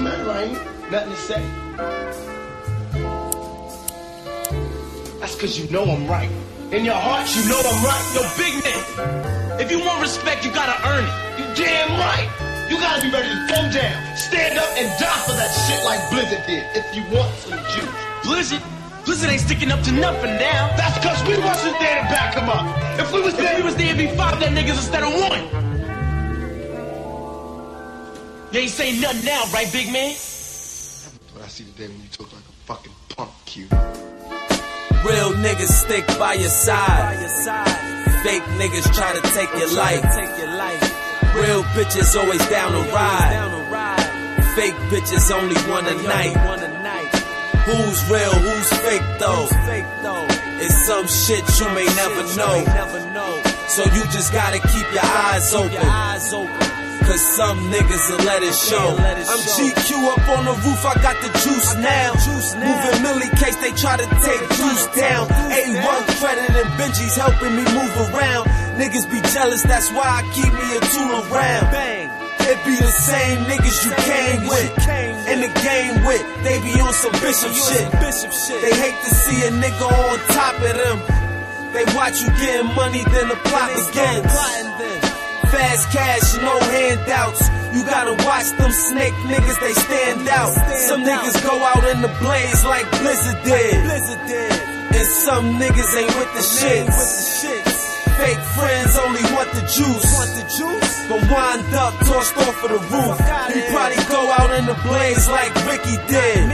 the matter? I ain't nothing to say. That's cause you know I'm right. In your heart, you know I'm right. Yo, big man, if you want respect, you gotta earn it. You damn right. You gotta be ready to come down, stand up, and die for that shit like Blizzard did. If you want some juice. Blizzard, Blizzard ain't sticking up to nothing now. That's cause we wasn't there to back him up. If we was If there, we was there, it'd be five that niggas instead of one. You ain't saying nothing now, right, big man? But I see the day when you talk like a fucking punk, Q. Real niggas stick by your side. Fake niggas try to take your life. Real bitches always down to ride. Fake bitches only one a night. Who's real, who's fake though? It's some shit you may never know. So you just gotta keep your eyes open. Cause some niggas will let it show. I'm GQ up on the roof, I got the juice now. Moving Millie case they try to take juice down. A1 credit and Benji's helping me move around. Niggas be jealous, that's why I keep me a tool around. Bang. It be the same niggas you came with, in the game with. They be on some bishop shit. They hate to see a nigga on top of them. They watch you getting money, then the plot begins. Fast cash, no handouts. You gotta watch them snake niggas, they stand out. Some niggas go out in the blaze like Blizzard did. And some niggas ain't with the shits. Fake friends only want the juice. But wind up, tossed off of the roof. You probably go out in the blaze like Ricky did.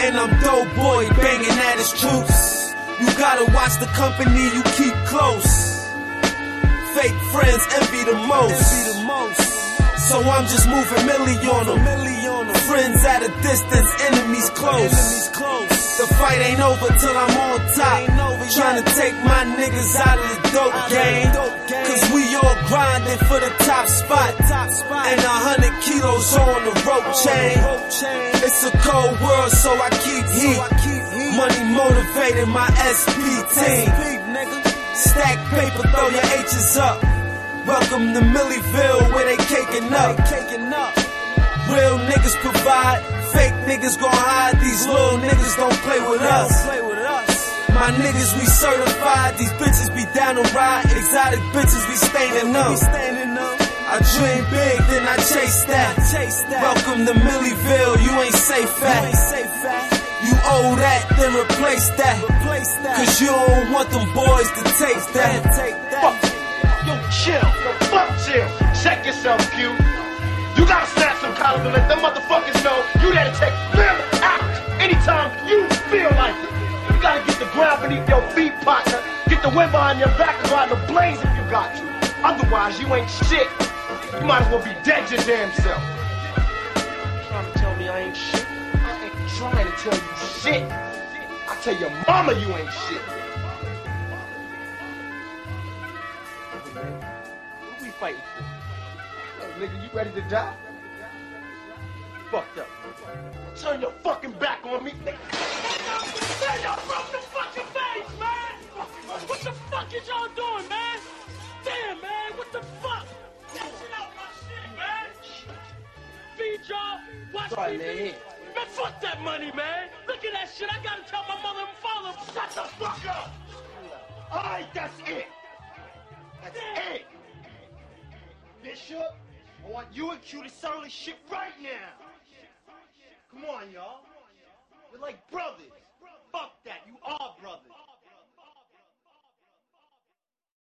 And I'm dope boy banging at his troops. You gotta watch the company you keep close. Fake friends envy the most. So I'm just moving milli on them. Friends at a distance, enemies close. The fight ain't over till I'm on top. Trying to take my niggas out of the dope game. Cause we all grinding for the top spot. And a hundred kilos on the rope chain. It's a cold world, so I keep heat. Money motivated my SP team. Stack paper, throw your H's up. Welcome to Millieville where they caking up. Real niggas provide, fake niggas gon' hide. These little niggas don't play with us. My niggas, we certified. These bitches be down to ride. Exotic bitches, we staining up. I dream big, then I chase that. Welcome to Millieville, you ain't safe at. Owe that, then replace that. Cause you don't want them boys to taste that. take that. Fuck. You. Yo, chill. Yo, fuck chill. Check yourself, Q. You gotta snap some collars and let them motherfuckers know you there to take them out anytime you feel like it. You gotta get the ground beneath your feet, partner. Get the wind behind your back and ride the blaze if you got to. Otherwise, you ain't shit. You might as well be dead your damn self. Trying to tell you shit. I tell your mama you ain't shit. What we fighting for? Yo, nigga, you ready to die? Fucked up. Turn your fucking back on me. nigga. Stand up from the fucking face, man! What the fuck is y'all doing, man? Damn, man, what the fuck? Get out my shit, man! Feed y'all, watch Sorry, TV. man. Man, fuck that money, man! Look at that shit, I gotta tell my mother and father. Shut the fuck up! Alright, that's it. That's it. Bishop, I want you and Q to settle this shit right now. Come on, y'all. We're like brothers! Fuck that, you are brothers.